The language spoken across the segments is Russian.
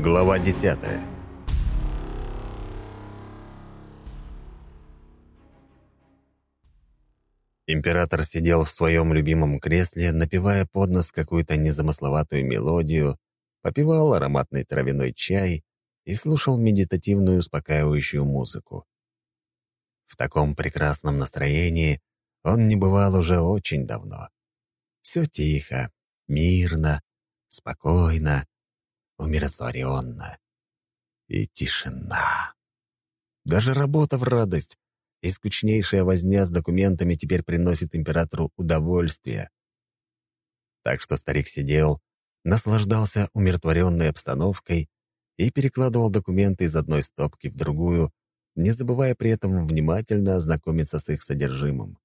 Глава 10 Император сидел в своем любимом кресле, напевая под нос какую-то незамысловатую мелодию, попивал ароматный травяной чай и слушал медитативную успокаивающую музыку. В таком прекрасном настроении он не бывал уже очень давно. Все тихо, мирно, спокойно, умиротворенно. И тишина. Даже работа в радость и скучнейшая возня с документами теперь приносит императору удовольствие. Так что старик сидел, наслаждался умиротворенной обстановкой и перекладывал документы из одной стопки в другую, не забывая при этом внимательно ознакомиться с их содержимым.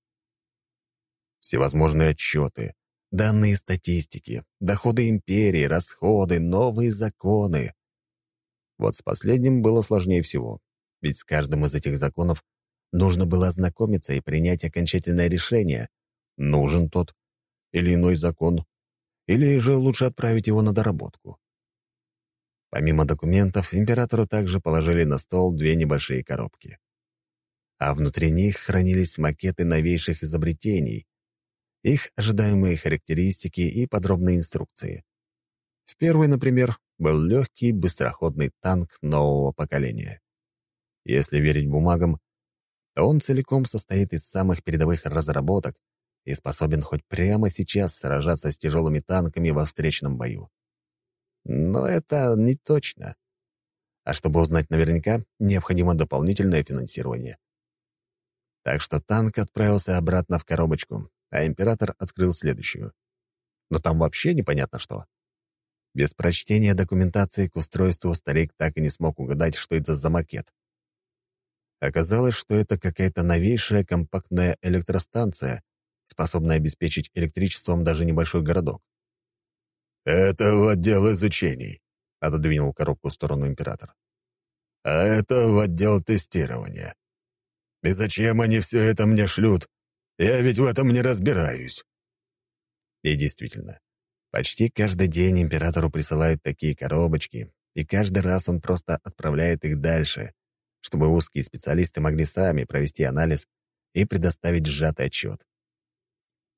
Всевозможные отчеты, данные статистики, доходы империи, расходы, новые законы. Вот с последним было сложнее всего, ведь с каждым из этих законов нужно было ознакомиться и принять окончательное решение, нужен тот или иной закон, или же лучше отправить его на доработку. Помимо документов, императору также положили на стол две небольшие коробки. А внутри них хранились макеты новейших изобретений, их ожидаемые характеристики и подробные инструкции. В первой, например, был легкий быстроходный танк нового поколения. Если верить бумагам, то он целиком состоит из самых передовых разработок и способен хоть прямо сейчас сражаться с тяжелыми танками во встречном бою. Но это не точно. А чтобы узнать наверняка, необходимо дополнительное финансирование. Так что танк отправился обратно в коробочку, а император открыл следующую. Но там вообще непонятно что. Без прочтения документации к устройству старик так и не смог угадать, что это за макет. Оказалось, что это какая-то новейшая компактная электростанция, способная обеспечить электричеством даже небольшой городок. «Это в отдел изучений», — отодвинул коробку в сторону император. «А это в отдел тестирования. И зачем они все это мне шлют? Я ведь в этом не разбираюсь». И действительно, почти каждый день императору присылают такие коробочки, и каждый раз он просто отправляет их дальше, чтобы узкие специалисты могли сами провести анализ и предоставить сжатый отчет.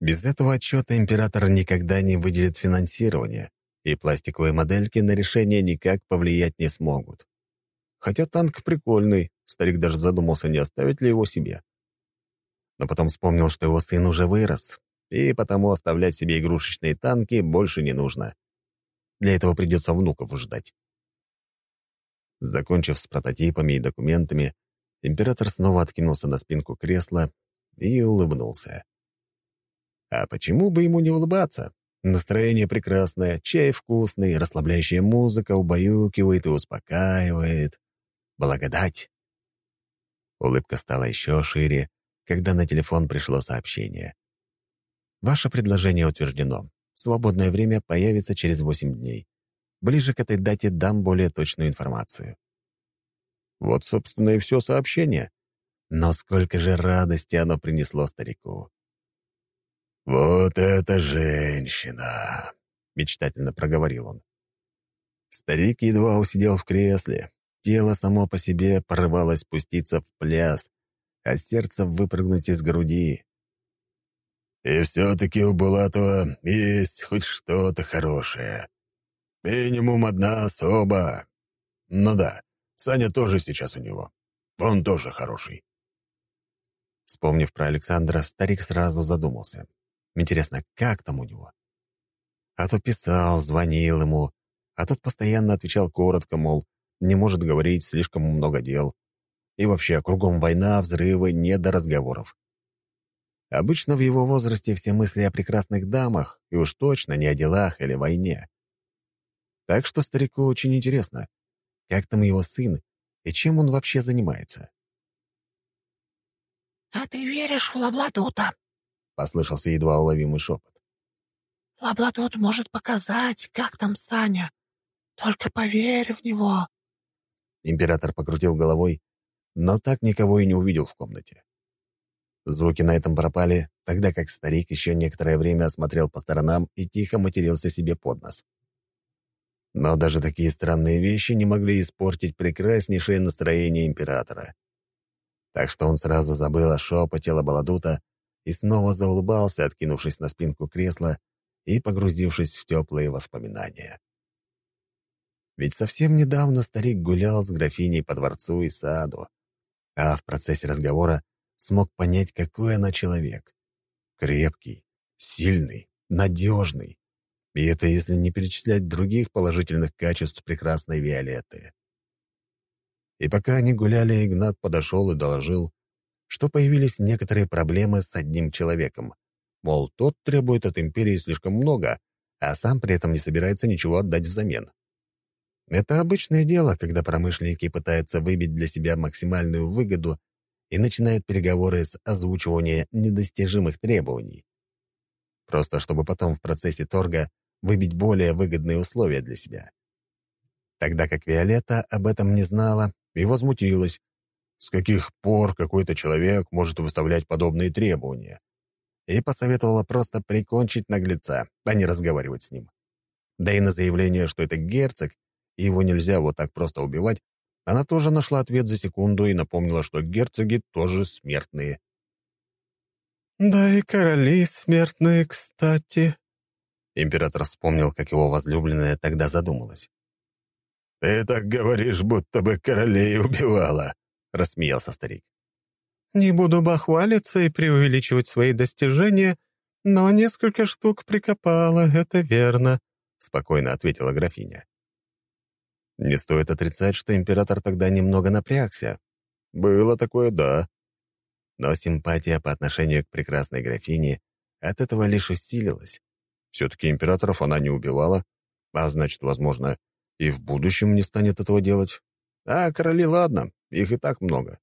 Без этого отчета император никогда не выделит финансирование, и пластиковые модельки на решение никак повлиять не смогут. Хотя танк прикольный, старик даже задумался, не оставить ли его себе. Но потом вспомнил, что его сын уже вырос, и потому оставлять себе игрушечные танки больше не нужно. Для этого придется внуков ждать. Закончив с прототипами и документами, император снова откинулся на спинку кресла и улыбнулся. А почему бы ему не улыбаться? Настроение прекрасное, чай вкусный, расслабляющая музыка убаюкивает и успокаивает. Благодать. Улыбка стала еще шире, когда на телефон пришло сообщение. Ваше предложение утверждено. Свободное время появится через 8 дней. Ближе к этой дате дам более точную информацию. Вот, собственно, и все сообщение. Но сколько же радости оно принесло старику. «Вот эта женщина!» — мечтательно проговорил он. Старик едва усидел в кресле. Тело само по себе порывалось спуститься в пляс, а сердце выпрыгнуть из груди. «И все-таки у Булатова есть хоть что-то хорошее. Минимум одна особа. Ну да, Саня тоже сейчас у него. Он тоже хороший». Вспомнив про Александра, старик сразу задумался. Интересно, как там у него? А то писал, звонил ему, а тот постоянно отвечал коротко, мол, не может говорить, слишком много дел. И вообще, кругом война, взрывы, не до разговоров. Обычно в его возрасте все мысли о прекрасных дамах, и уж точно не о делах или войне. Так что старику очень интересно, как там его сын и чем он вообще занимается. «А ты веришь в Лаблатута?» — послышался едва уловимый шепот. «Лаблатут может показать, как там Саня. Только поверь в него». Император покрутил головой, но так никого и не увидел в комнате. Звуки на этом пропали, тогда как старик еще некоторое время осмотрел по сторонам и тихо матерился себе под нос. Но даже такие странные вещи не могли испортить прекраснейшее настроение императора. Так что он сразу забыл о шепоте Лабаладута и снова заулыбался, откинувшись на спинку кресла и погрузившись в теплые воспоминания. Ведь совсем недавно старик гулял с графиней по дворцу и саду, а в процессе разговора смог понять, какой она человек. Крепкий, сильный, надежный. И это если не перечислять других положительных качеств прекрасной Виолетты. И пока они гуляли, Игнат подошел и доложил, что появились некоторые проблемы с одним человеком. Мол, тот требует от империи слишком много, а сам при этом не собирается ничего отдать взамен. Это обычное дело, когда промышленники пытаются выбить для себя максимальную выгоду и начинают переговоры с озвучивания недостижимых требований. Просто чтобы потом в процессе торга выбить более выгодные условия для себя. Тогда как Виолетта об этом не знала и возмутилась. С каких пор какой-то человек может выставлять подобные требования? И посоветовала просто прикончить наглеца, а не разговаривать с ним. Да и на заявление, что это герцог, и его нельзя вот так просто убивать, она тоже нашла ответ за секунду и напомнила, что герцоги тоже смертные. «Да и короли смертные, кстати», Император вспомнил, как его возлюбленная тогда задумалась. «Ты так говоришь, будто бы королей убивала», — рассмеялся старик. «Не буду бахвалиться и преувеличивать свои достижения, но несколько штук прикопала, это верно», — спокойно ответила графиня. Не стоит отрицать, что император тогда немного напрягся. Было такое, да. Но симпатия по отношению к прекрасной графине от этого лишь усилилась. Все-таки императоров она не убивала, а значит, возможно, и в будущем не станет этого делать. А короли, ладно, их и так много.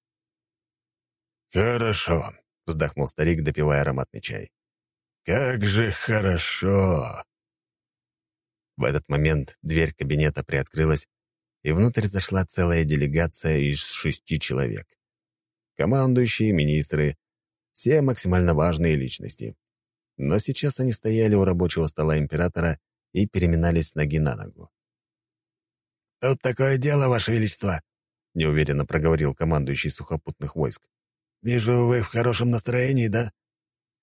«Хорошо», — вздохнул старик, допивая ароматный чай. «Как же хорошо!» В этот момент дверь кабинета приоткрылась, и внутрь зашла целая делегация из шести человек. Командующие, министры, все максимально важные личности но сейчас они стояли у рабочего стола императора и переминались с ноги на ногу. «Тут такое дело, Ваше Величество», — неуверенно проговорил командующий сухопутных войск. «Вижу, вы в хорошем настроении, да?»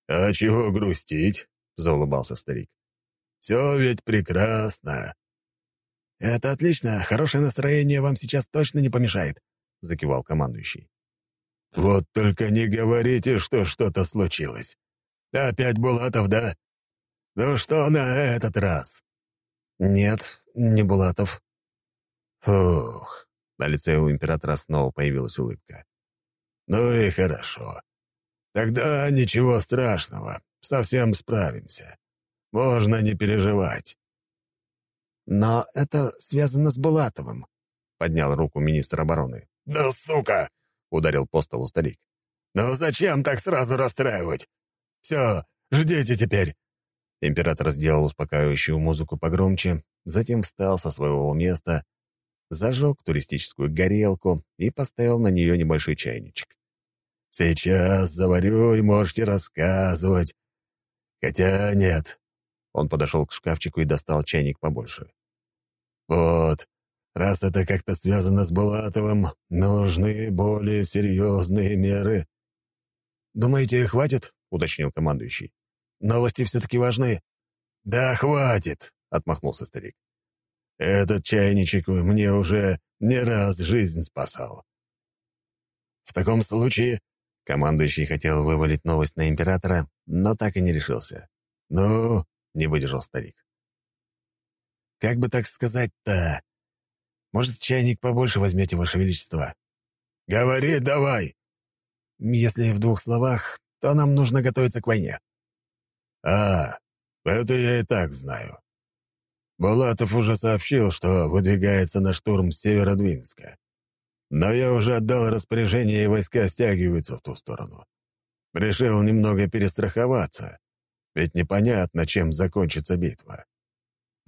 «А чего грустить?» — заулыбался старик. «Все ведь прекрасно». «Это отлично. Хорошее настроение вам сейчас точно не помешает», — закивал командующий. «Вот только не говорите, что что-то случилось. «Опять Булатов, да? Ну что на этот раз?» «Нет, не Булатов». «Фух». На лице у императора снова появилась улыбка. «Ну и хорошо. Тогда ничего страшного. Совсем справимся. Можно не переживать». «Но это связано с Булатовым», — поднял руку министр обороны. «Да сука!» — ударил по столу старик. «Ну зачем так сразу расстраивать? Все, ждите теперь». Император сделал успокаивающую музыку погромче, затем встал со своего места, зажег туристическую горелку и поставил на нее небольшой чайничек. «Сейчас заварю и можете рассказывать. Хотя нет». Он подошел к шкафчику и достал чайник побольше. «Вот, раз это как-то связано с Булатовым, нужны более серьезные меры». «Думаете, хватит?» — уточнил командующий. «Новости все-таки важны». «Да хватит!» — отмахнулся старик. «Этот чайничек мне уже не раз жизнь спасал». В таком случае командующий хотел вывалить новость на императора, но так и не решился. «Ну?» — не выдержал старик. «Как бы так сказать-то? Может, чайник побольше возьмете, Ваше Величество?» «Говори давай!» «Если в двух словах, то нам нужно готовиться к войне». «А, это я и так знаю. Булатов уже сообщил, что выдвигается на штурм Северодвинска. Но я уже отдал распоряжение, и войска стягиваются в ту сторону. Решил немного перестраховаться, ведь непонятно, чем закончится битва.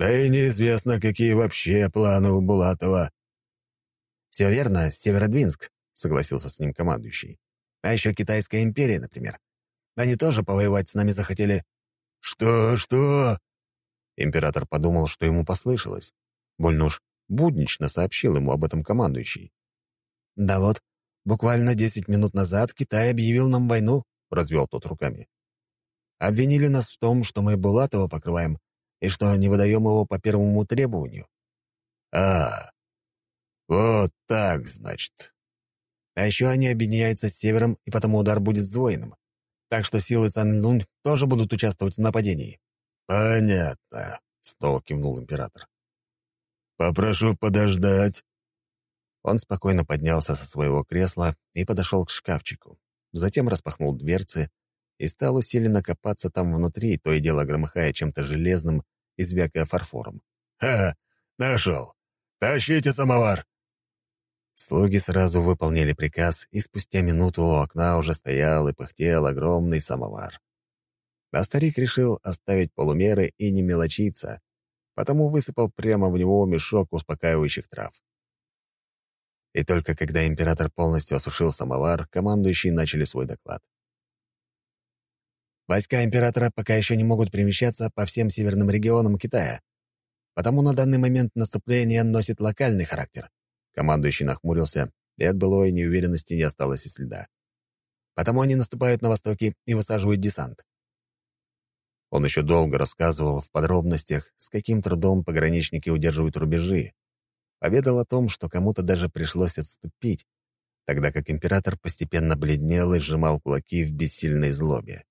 Да и неизвестно, какие вообще планы у Булатова». «Все верно, Северодвинск», — согласился с ним командующий. А еще Китайская империя, например. Они тоже повоевать с нами захотели». «Что, что?» Император подумал, что ему послышалось. Больно уж буднично сообщил ему об этом командующий. «Да вот, буквально десять минут назад Китай объявил нам войну», — развел тот руками. «Обвинили нас в том, что мы Булатова покрываем и что не выдаем его по первому требованию». «А, вот так, значит». А еще они объединяются с Севером, и потому удар будет сдвоенным. Так что силы Цанлунь тоже будут участвовать в нападении. «Понятно», — снова кивнул император. «Попрошу подождать». Он спокойно поднялся со своего кресла и подошел к шкафчику. Затем распахнул дверцы и стал усиленно копаться там внутри, то и дело громыхая чем-то железным и звякая фарфором. «Ха! Нашел! Тащите самовар!» Слуги сразу выполнили приказ, и спустя минуту у окна уже стоял и пыхтел огромный самовар. А старик решил оставить полумеры и не мелочиться, потому высыпал прямо в него мешок успокаивающих трав. И только когда император полностью осушил самовар, командующие начали свой доклад. Войска императора пока еще не могут перемещаться по всем северным регионам Китая, потому на данный момент наступление носит локальный характер. Командующий нахмурился, и от былой неуверенности не осталось и следа. Потому они наступают на востоке и высаживают десант. Он еще долго рассказывал в подробностях, с каким трудом пограничники удерживают рубежи. Поведал о том, что кому-то даже пришлось отступить, тогда как император постепенно бледнел и сжимал кулаки в бессильной злобе.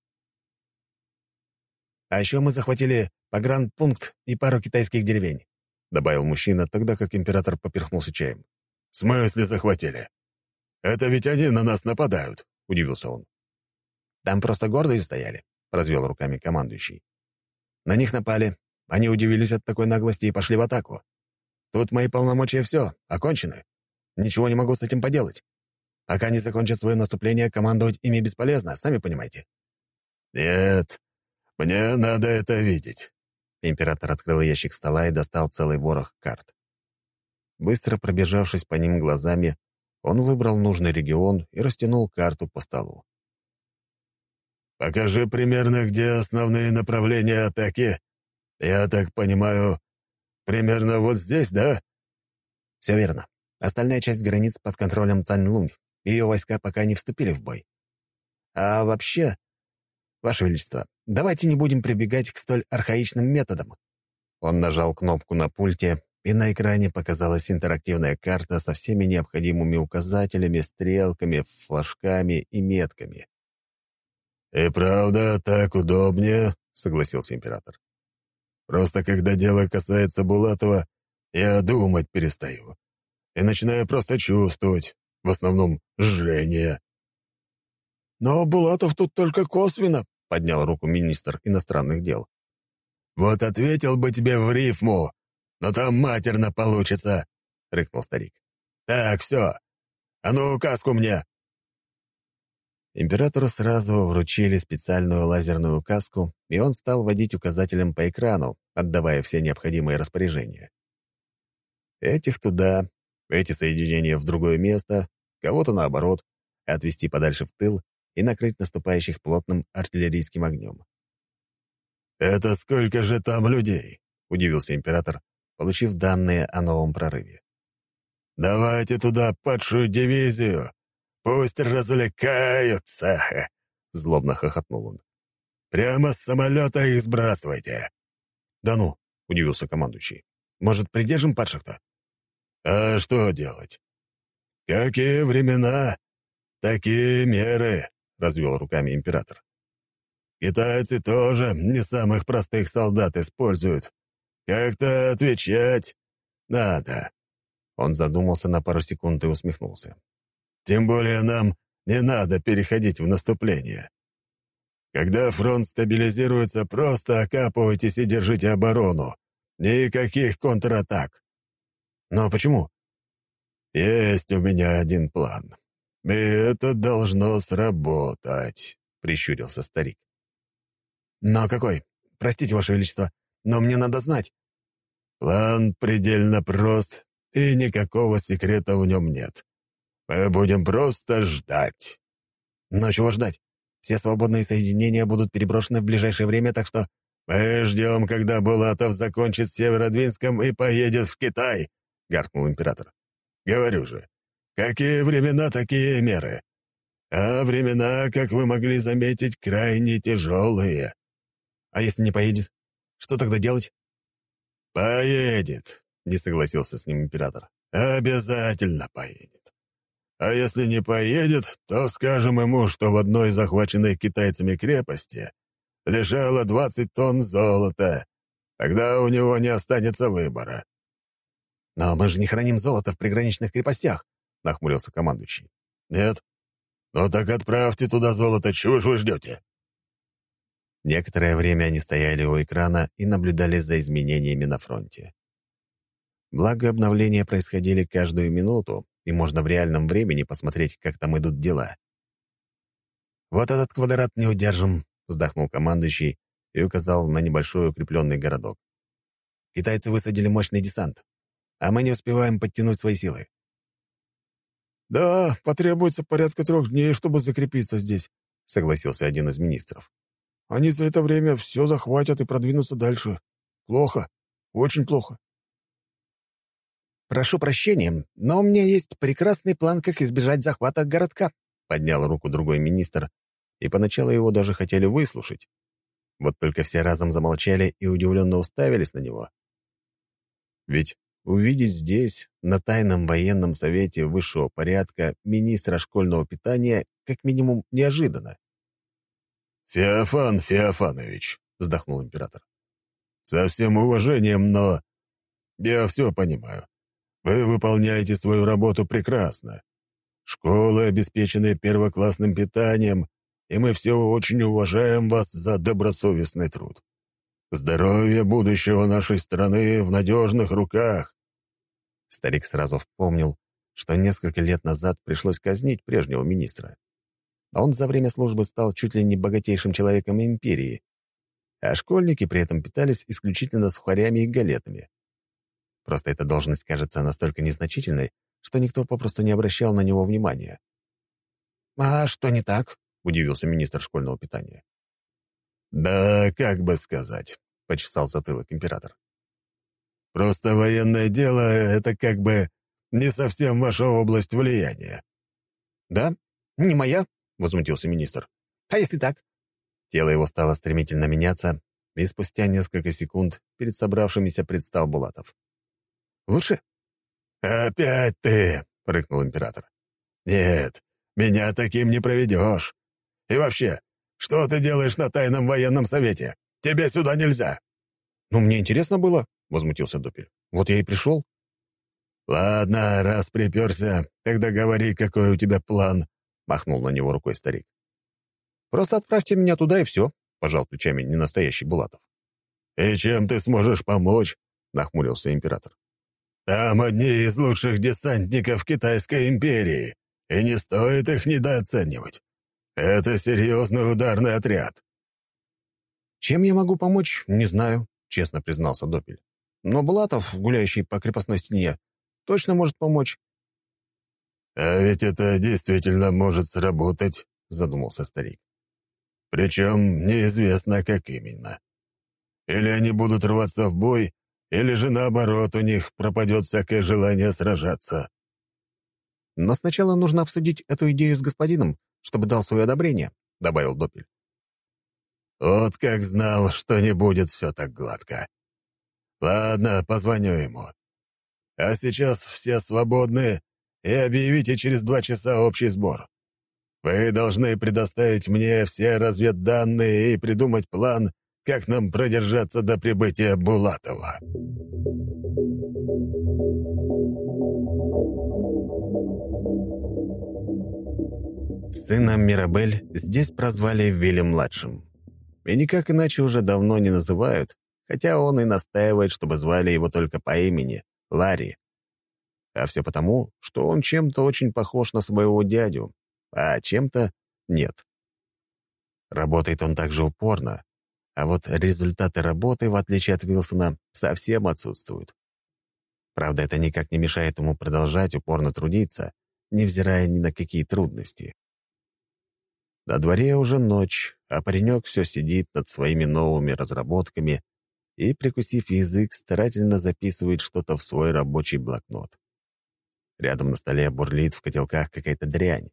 «А еще мы захватили погранпункт и пару китайских деревень», добавил мужчина, тогда как император поперхнулся чаем. «В смысле захватили? Это ведь они на нас нападают», — удивился он. «Там просто гордые стояли. — развел руками командующий. «На них напали. Они удивились от такой наглости и пошли в атаку. Тут мои полномочия все, окончены. Ничего не могу с этим поделать. Пока не закончат свое наступление, командовать ими бесполезно, сами понимаете». «Нет, мне надо это видеть». Император открыл ящик стола и достал целый ворох карт. Быстро пробежавшись по ним глазами, он выбрал нужный регион и растянул карту по столу. Покажи примерно, где основные направления атаки. Я так понимаю, примерно вот здесь, да?» «Все верно. Остальная часть границ под контролем Цаньлунь. Ее войска пока не вступили в бой. А вообще, Ваше Величество, давайте не будем прибегать к столь архаичным методам». Он нажал кнопку на пульте, и на экране показалась интерактивная карта со всеми необходимыми указателями, стрелками, флажками и метками. «И правда, так удобнее», — согласился император. «Просто когда дело касается Булатова, я думать перестаю. И начинаю просто чувствовать, в основном, жжение». «Но Булатов тут только косвенно», — поднял руку министр иностранных дел. «Вот ответил бы тебе в рифму, но там матерно получится», — рыкнул старик. «Так, все. А ну, указку мне!» Императору сразу вручили специальную лазерную каску, и он стал водить указателем по экрану, отдавая все необходимые распоряжения. Этих туда, эти соединения в другое место, кого-то наоборот, отвести подальше в тыл и накрыть наступающих плотным артиллерийским огнем. «Это сколько же там людей?» — удивился император, получив данные о новом прорыве. «Давайте туда падшую дивизию, Пусть развлекаются!» — злобно хохотнул он. «Прямо с самолета их сбрасывайте!» «Да ну!» — удивился командующий. «Может, придержим падших-то?» «А что делать? Какие времена, такие меры!» — развел руками император. «Китайцы тоже не самых простых солдат используют. Как-то отвечать надо». Он задумался на пару секунд и усмехнулся. Тем более нам не надо переходить в наступление. Когда фронт стабилизируется, просто окапывайтесь и держите оборону. Никаких контратак. Но почему? Есть у меня один план. И это должно сработать, — прищурился старик. Но какой? Простите, Ваше Величество, но мне надо знать. План предельно прост, и никакого секрета в нем нет. Мы будем просто ждать». «Но чего ждать? Все свободные соединения будут переброшены в ближайшее время, так что Мы ждем, когда Булатов закончит с Северодвинском и поедет в Китай», — гаркнул император. «Говорю же, какие времена, такие меры. А времена, как вы могли заметить, крайне тяжелые». «А если не поедет? Что тогда делать?» «Поедет», — не согласился с ним император. «Обязательно поедет. А если не поедет, то скажем ему, что в одной захваченной китайцами крепости лежало 20 тонн золота. Тогда у него не останется выбора». «Но мы же не храним золото в приграничных крепостях», — нахмурился командующий. «Нет? Ну так отправьте туда золото, чего же вы ждете?» Некоторое время они стояли у экрана и наблюдали за изменениями на фронте. Благо, обновления происходили каждую минуту, и можно в реальном времени посмотреть, как там идут дела. «Вот этот квадрат не удержим», — вздохнул командующий и указал на небольшой укрепленный городок. «Китайцы высадили мощный десант, а мы не успеваем подтянуть свои силы». «Да, потребуется порядка трех дней, чтобы закрепиться здесь», — согласился один из министров. Они за это время все захватят и продвинутся дальше. Плохо. Очень плохо. «Прошу прощения, но у меня есть прекрасный план, как избежать захвата городка», — поднял руку другой министр, и поначалу его даже хотели выслушать. Вот только все разом замолчали и удивленно уставились на него. Ведь увидеть здесь, на тайном военном совете высшего порядка, министра школьного питания, как минимум неожиданно. «Феофан Феофанович», — вздохнул император. «Со всем уважением, но... Я все понимаю. Вы выполняете свою работу прекрасно. Школы обеспечены первоклассным питанием, и мы все очень уважаем вас за добросовестный труд. Здоровье будущего нашей страны в надежных руках». Старик сразу вспомнил, что несколько лет назад пришлось казнить прежнего министра. Он за время службы стал чуть ли не богатейшим человеком империи, а школьники при этом питались исключительно сухарями и галетами. Просто эта должность кажется настолько незначительной, что никто попросту не обращал на него внимания. «А что не так?» — удивился министр школьного питания. «Да, как бы сказать», — почесал затылок император. «Просто военное дело — это как бы не совсем ваша область влияния». «Да? Не моя?» возмутился министр. «А если так?» Тело его стало стремительно меняться, и спустя несколько секунд перед собравшимися предстал Булатов. «Лучше?» «Опять ты!» — рыкнул император. «Нет, меня таким не проведешь. И вообще, что ты делаешь на тайном военном совете? Тебе сюда нельзя!» «Ну, мне интересно было», — возмутился Дупель. «Вот я и пришел». «Ладно, раз приперся, тогда говори, какой у тебя план», махнул на него рукой старик. «Просто отправьте меня туда, и все», — пожал плечами ненастоящий Булатов. «И чем ты сможешь помочь?» — нахмурился император. «Там одни из лучших десантников Китайской империи, и не стоит их недооценивать. Это серьезный ударный отряд». «Чем я могу помочь, не знаю», — честно признался Допель. «Но Булатов, гуляющий по крепостной стене, точно может помочь. «А ведь это действительно может сработать», — задумался старик. «Причем неизвестно, как именно. Или они будут рваться в бой, или же наоборот у них пропадет всякое желание сражаться». «Но сначала нужно обсудить эту идею с господином, чтобы дал свое одобрение», — добавил Допель. «Вот как знал, что не будет все так гладко. Ладно, позвоню ему. А сейчас все свободны, и объявите через два часа общий сбор. Вы должны предоставить мне все разведданные и придумать план, как нам продержаться до прибытия Булатова». Сына Мирабель здесь прозвали Вилли-младшим. И никак иначе уже давно не называют, хотя он и настаивает, чтобы звали его только по имени — Ларри. А все потому, что он чем-то очень похож на своего дядю, а чем-то нет. Работает он также упорно, а вот результаты работы, в отличие от Вилсона, совсем отсутствуют. Правда, это никак не мешает ему продолжать упорно трудиться, невзирая ни на какие трудности. На дворе уже ночь, а паренек все сидит над своими новыми разработками и, прикусив язык, старательно записывает что-то в свой рабочий блокнот. Рядом на столе бурлит в котелках какая-то дрянь.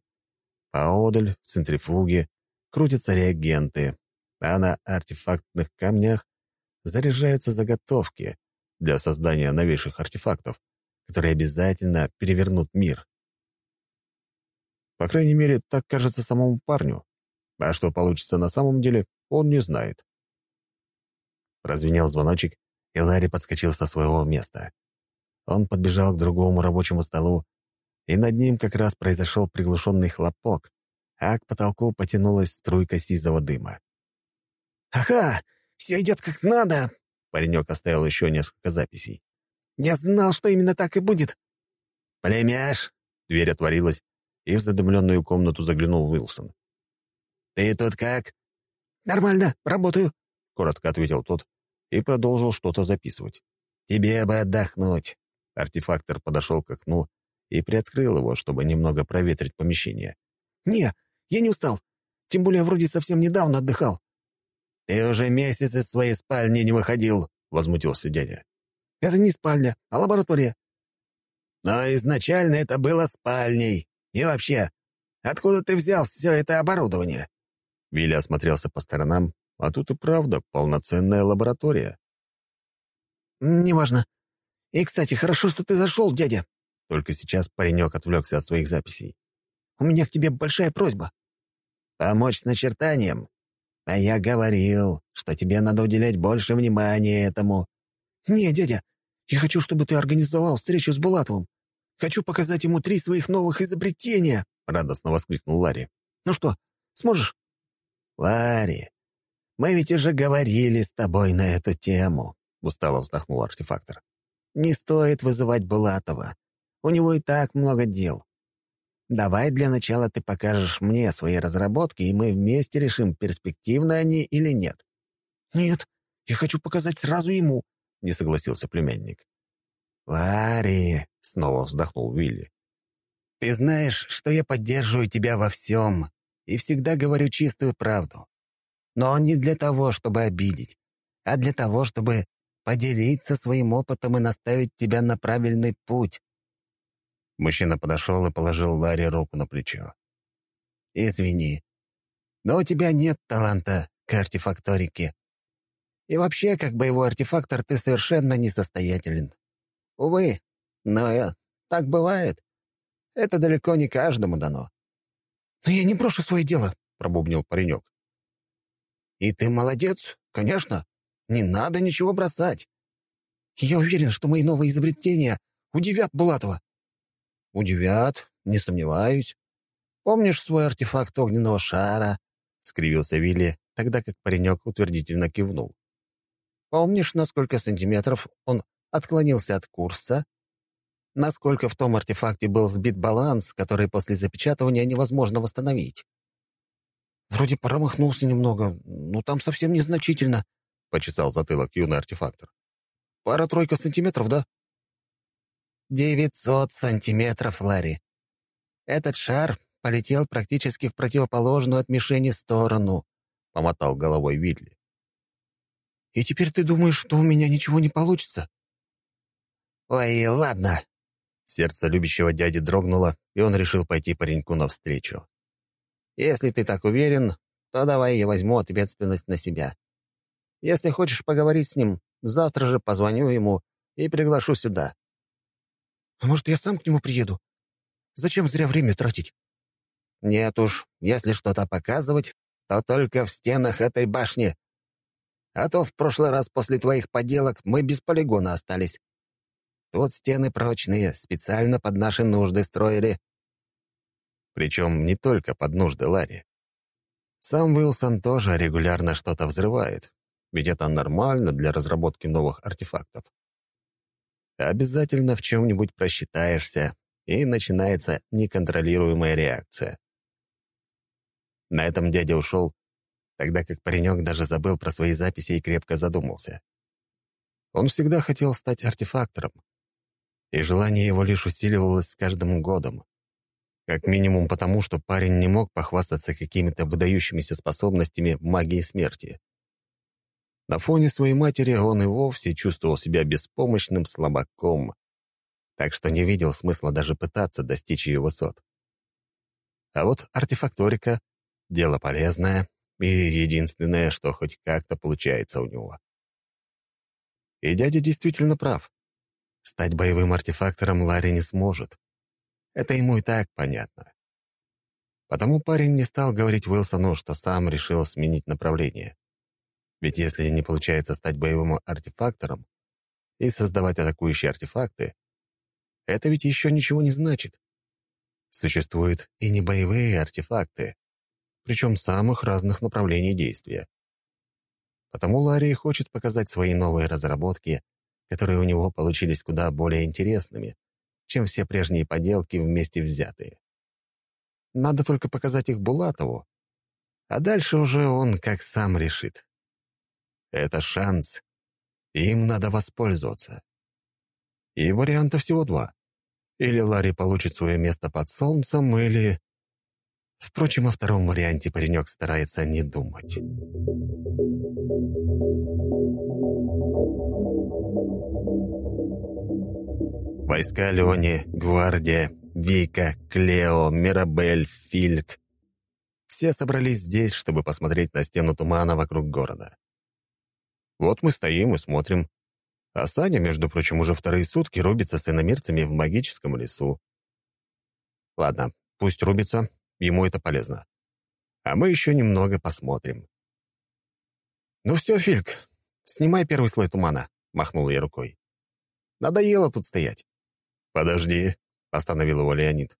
Поодаль, в центрифуге, крутятся реагенты, а на артефактных камнях заряжаются заготовки для создания новейших артефактов, которые обязательно перевернут мир. По крайней мере, так кажется самому парню. А что получится на самом деле, он не знает. Прозвенел звоночек, и Ларри подскочил со своего места. Он подбежал к другому рабочему столу, и над ним как раз произошел приглушенный хлопок, а к потолку потянулась струйка сизого дыма. «Ага, все идет как надо!» Паренек оставил еще несколько записей. «Я знал, что именно так и будет!» «Племяш!» Дверь отворилась, и в задымленную комнату заглянул Уилсон. «Ты тут как?» «Нормально, работаю», — коротко ответил тот и продолжил что-то записывать. «Тебе бы отдохнуть». Артефактор подошел к окну и приоткрыл его, чтобы немного проветрить помещение. «Не, я не устал. Тем более вроде совсем недавно отдыхал». «Ты уже месяц из своей спальни не выходил», — возмутился дядя. «Это не спальня, а лаборатория». «Но изначально это было спальней. И вообще, откуда ты взял все это оборудование?» Вилли осмотрелся по сторонам, а тут и правда полноценная лаборатория. «Неважно. И, кстати, хорошо, что ты зашел, дядя». Только сейчас паренек отвлекся от своих записей. «У меня к тебе большая просьба». «Помочь с начертанием? А я говорил, что тебе надо уделять больше внимания этому». «Не, дядя, я хочу, чтобы ты организовал встречу с Булатовым. Хочу показать ему три своих новых изобретения», — радостно воскликнул Ларри. «Ну что, сможешь?» «Ларри, мы ведь уже говорили с тобой на эту тему», — устало вздохнул артефактор. «Не стоит вызывать Булатова. У него и так много дел. Давай для начала ты покажешь мне свои разработки, и мы вместе решим, перспективны они или нет». «Нет, я хочу показать сразу ему», — не согласился племянник. «Ларри», — снова вздохнул Вилли, — «ты знаешь, что я поддерживаю тебя во всем и всегда говорю чистую правду. Но не для того, чтобы обидеть, а для того, чтобы поделиться своим опытом и наставить тебя на правильный путь». Мужчина подошел и положил Ларри руку на плечо. «Извини, но у тебя нет таланта к артефакторике. И вообще, как боевой артефактор, ты совершенно несостоятелен. Увы, но я... так бывает. Это далеко не каждому дано. «Но я не брошу свое дело», — пробубнил паренек. «И ты молодец, конечно. Не надо ничего бросать. Я уверен, что мои новые изобретения удивят Булатова». «Удивят, не сомневаюсь. Помнишь свой артефакт огненного шара?» — скривился Вилли, тогда как паренек утвердительно кивнул. «Помнишь, на сколько сантиметров он отклонился от курса насколько в том артефакте был сбит баланс, который после запечатывания невозможно восстановить. «Вроде промахнулся немного, но там совсем незначительно», — почесал затылок юный артефактор. «Пара-тройка сантиметров, да?» «Девятьсот сантиметров, Ларри. Этот шар полетел практически в противоположную от мишени сторону», — помотал головой Вилли. «И теперь ты думаешь, что у меня ничего не получится?» «Ой, ладно», Сердце любящего дяди дрогнуло, и он решил пойти пареньку навстречу. «Если ты так уверен, то давай я возьму ответственность на себя. Если хочешь поговорить с ним, завтра же позвоню ему и приглашу сюда». «А может, я сам к нему приеду? Зачем зря время тратить?» «Нет уж, если что-то показывать, то только в стенах этой башни. А то в прошлый раз после твоих поделок мы без полигона остались. Тут стены прочные, специально под наши нужды строили. Причем не только под нужды Ларри. Сам Уилсон тоже регулярно что-то взрывает, ведь это нормально для разработки новых артефактов. Обязательно в чем-нибудь просчитаешься, и начинается неконтролируемая реакция. На этом дядя ушел, тогда как паренек даже забыл про свои записи и крепко задумался. Он всегда хотел стать артефактором, и желание его лишь усиливалось с каждым годом. Как минимум потому, что парень не мог похвастаться какими-то выдающимися способностями магии смерти. На фоне своей матери он и вовсе чувствовал себя беспомощным слабаком, так что не видел смысла даже пытаться достичь ее высот. А вот артефакторика — дело полезное и единственное, что хоть как-то получается у него. И дядя действительно прав. Стать боевым артефактором Ларри не сможет. Это ему и так понятно. Потому парень не стал говорить Уилсону, что сам решил сменить направление. Ведь если не получается стать боевым артефактором и создавать атакующие артефакты, это ведь еще ничего не значит. Существуют и не боевые артефакты, причем самых разных направлений действия. Потому Ларри хочет показать свои новые разработки, которые у него получились куда более интересными, чем все прежние поделки вместе взятые. Надо только показать их Булатову, а дальше уже он как сам решит. Это шанс, им надо воспользоваться. И вариантов всего два. Или Ларри получит свое место под солнцем, или... Впрочем, о втором варианте паренек старается не думать. Войска Леони, Гвардия, Вика, Клео, Мирабель, Фильк. Все собрались здесь, чтобы посмотреть на стену тумана вокруг города. Вот мы стоим и смотрим. А Саня, между прочим, уже вторые сутки рубится с иномерцами в магическом лесу. Ладно, пусть рубится, ему это полезно. А мы еще немного посмотрим. «Ну все, Фильк, снимай первый слой тумана», — махнул я рукой. «Надоело тут стоять». «Подожди», — остановил его Леонид.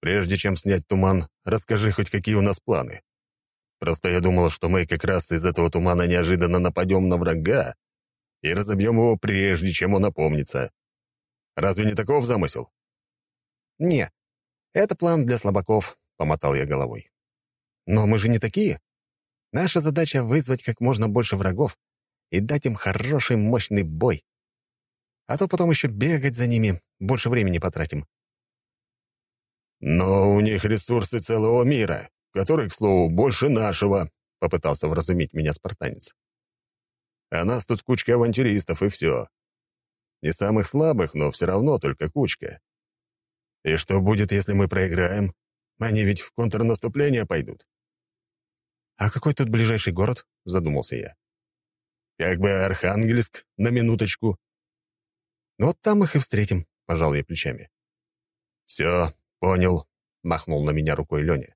«Прежде чем снять туман, расскажи хоть какие у нас планы. Просто я думал, что мы как раз из этого тумана неожиданно нападем на врага и разобьем его прежде, чем он опомнится. Разве не таков замысел?» «Не, это план для слабаков», — помотал я головой. «Но мы же не такие. Наша задача — вызвать как можно больше врагов и дать им хороший мощный бой а то потом еще бегать за ними, больше времени потратим». «Но у них ресурсы целого мира, который, к слову, больше нашего», — попытался вразумить меня спартанец. «А нас тут кучка авантюристов, и все. Не самых слабых, но все равно только кучка. И что будет, если мы проиграем? Они ведь в контрнаступление пойдут». «А какой тут ближайший город?» — задумался я. «Как бы Архангельск, на минуточку», ну вот там их и встретим», — пожал я плечами. «Все, понял», — махнул на меня рукой Леня.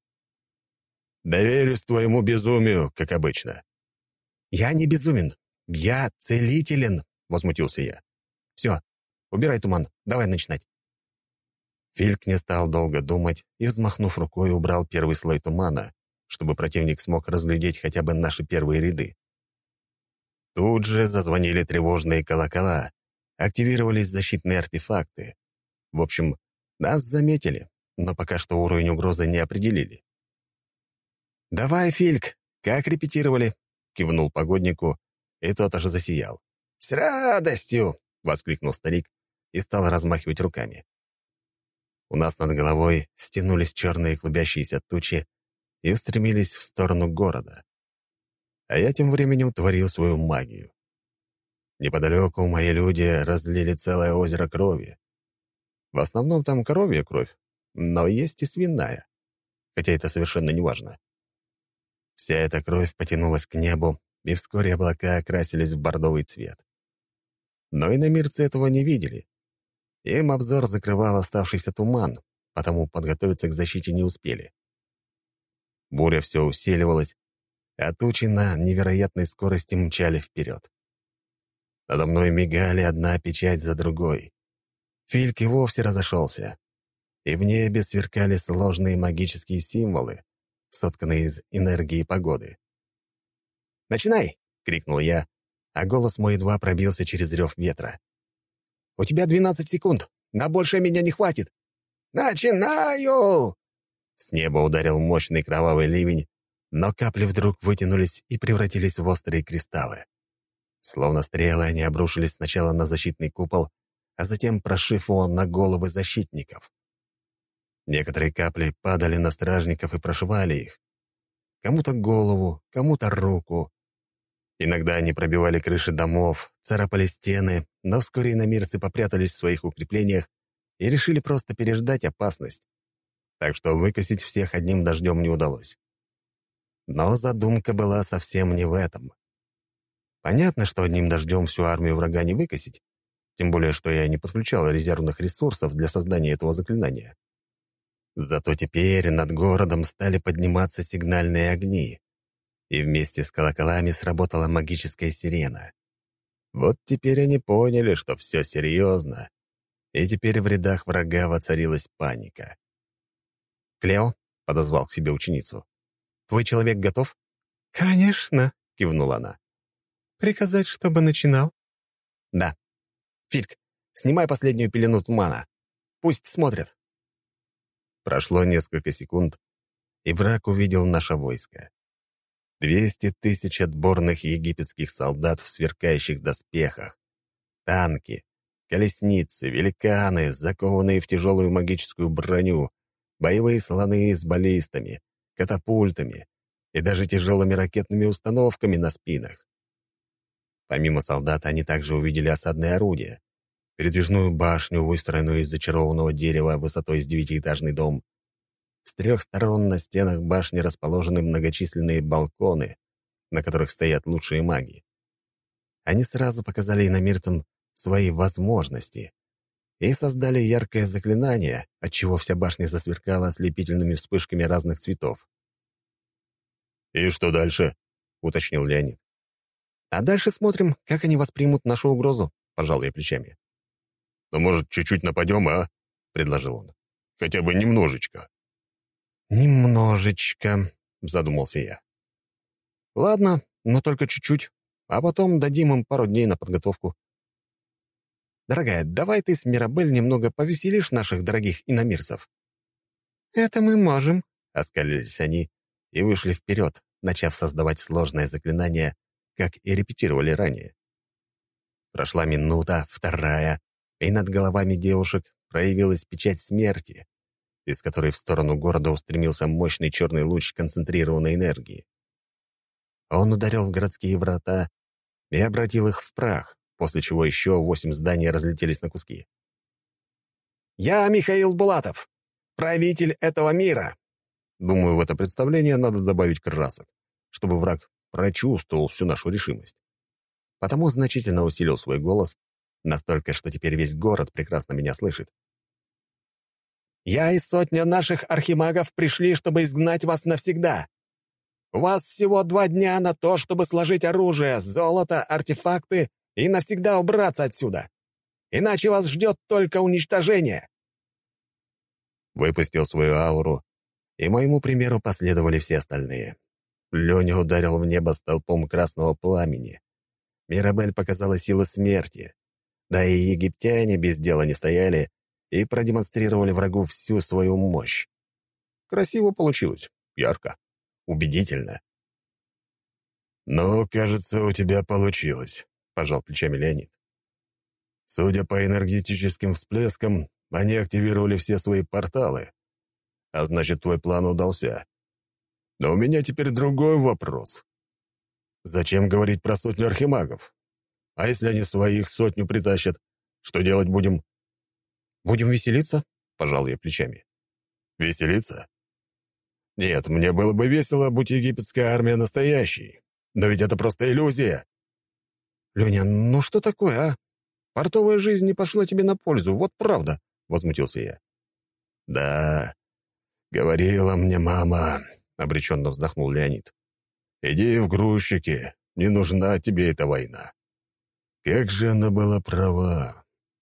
«Доверюсь твоему безумию, как обычно». «Я не безумен. Я целителен», — возмутился я. «Все, убирай туман, давай начинать». Фильк не стал долго думать и, взмахнув рукой, убрал первый слой тумана, чтобы противник смог разглядеть хотя бы наши первые ряды. Тут же зазвонили тревожные колокола, активировались защитные артефакты. В общем, нас заметили, но пока что уровень угрозы не определили. «Давай, Фильк, как репетировали?» — кивнул погоднику, и тот аж засиял. «С радостью!» — воскликнул старик и стал размахивать руками. У нас над головой стянулись черные клубящиеся тучи и устремились в сторону города. А я тем временем творил свою магию. Неподалеку мои люди разлили целое озеро крови. В основном там коровья кровь, но есть и свиная, хотя это совершенно не важно. Вся эта кровь потянулась к небу, и вскоре облака окрасились в бордовый цвет. Но и иномирцы этого не видели. Им обзор закрывал оставшийся туман, потому подготовиться к защите не успели. Буря все усиливалась, а тучи на невероятной скорости мчали вперед. Надо мной мигали одна печать за другой. Фильк и вовсе разошелся. И в небе сверкали сложные магические символы, сотканные из энергии погоды. «Начинай!» — крикнул я, а голос мой едва пробился через рев ветра. «У тебя двенадцать секунд, на больше меня не хватит!» «Начинаю!» С неба ударил мощный кровавый ливень, но капли вдруг вытянулись и превратились в острые кристаллы. Словно стрелы они обрушились сначала на защитный купол, а затем прошив его на головы защитников. Некоторые капли падали на стражников и прошивали их. Кому-то голову, кому-то руку. Иногда они пробивали крыши домов, царапали стены, но вскоре иномирцы попрятались в своих укреплениях и решили просто переждать опасность. Так что выкосить всех одним дождем не удалось. Но задумка была совсем не в этом. Понятно, что одним дождем всю армию врага не выкосить, тем более, что я не подключал резервных ресурсов для создания этого заклинания. Зато теперь над городом стали подниматься сигнальные огни, и вместе с колоколами сработала магическая сирена. Вот теперь они поняли, что все серьезно, и теперь в рядах врага воцарилась паника. «Клео», — подозвал к себе ученицу, — «твой человек готов?» «Конечно», — кивнула она. «Приказать, чтобы начинал?» «Да. Фильк, снимай последнюю пелену тумана. Пусть смотрят». Прошло несколько секунд, и враг увидел наше войско. Двести тысяч отборных египетских солдат в сверкающих доспехах, танки, колесницы, великаны, закованные в тяжелую магическую броню, боевые слоны с баллистами, катапультами и даже тяжелыми ракетными установками на спинах. Помимо солдат, они также увидели осадные орудия, передвижную башню, выстроенную из зачарованного дерева высотой с девятиэтажный дом. С трех сторон на стенах башни расположены многочисленные балконы, на которых стоят лучшие маги. Они сразу показали иномирцам свои возможности и создали яркое заклинание, отчего вся башня засверкала ослепительными вспышками разных цветов. «И что дальше?» — уточнил Леонид. А дальше смотрим, как они воспримут нашу угрозу», — пожал я плечами. «Ну, может, чуть-чуть нападем, а?» — предложил он. «Хотя бы немножечко». «Немножечко», — задумался я. «Ладно, но только чуть-чуть, а потом дадим им пару дней на подготовку. Дорогая, давай ты с Мирабель немного повеселишь наших дорогих иномирцев». «Это мы можем», — оскалились они и вышли вперед, начав создавать сложное заклинание как и репетировали ранее. Прошла минута, вторая, и над головами девушек проявилась печать смерти, из которой в сторону города устремился мощный черный луч концентрированной энергии. Он ударил в городские врата и обратил их в прах, после чего еще восемь зданий разлетелись на куски. «Я Михаил Булатов, правитель этого мира!» Думаю, в это представление надо добавить красок, чтобы враг прочувствовал всю нашу решимость. Потому значительно усилил свой голос, настолько, что теперь весь город прекрасно меня слышит. «Я и сотня наших архимагов пришли, чтобы изгнать вас навсегда. У вас всего два дня на то, чтобы сложить оружие, золото, артефакты и навсегда убраться отсюда. Иначе вас ждет только уничтожение». Выпустил свою ауру, и моему примеру последовали все остальные. Леня ударил в небо столпом красного пламени. Мирабель показала силу смерти. Да и египтяне без дела не стояли и продемонстрировали врагу всю свою мощь. Красиво получилось, ярко, убедительно. «Ну, кажется, у тебя получилось», — пожал плечами Леонид. «Судя по энергетическим всплескам, они активировали все свои порталы. А значит, твой план удался. Но у меня теперь другой вопрос. Зачем говорить про сотню архимагов? А если они своих сотню притащат, что делать будем? Будем веселиться? Пожал я плечами. Веселиться? Нет, мне было бы весело, будь египетская армия настоящей. Но ведь это просто иллюзия. Леня, ну что такое, а? Портовая жизнь не пошла тебе на пользу, вот правда, возмутился я. Да, говорила мне мама, — обреченно вздохнул Леонид. «Иди в грузчики, не нужна тебе эта война». Как же она была права.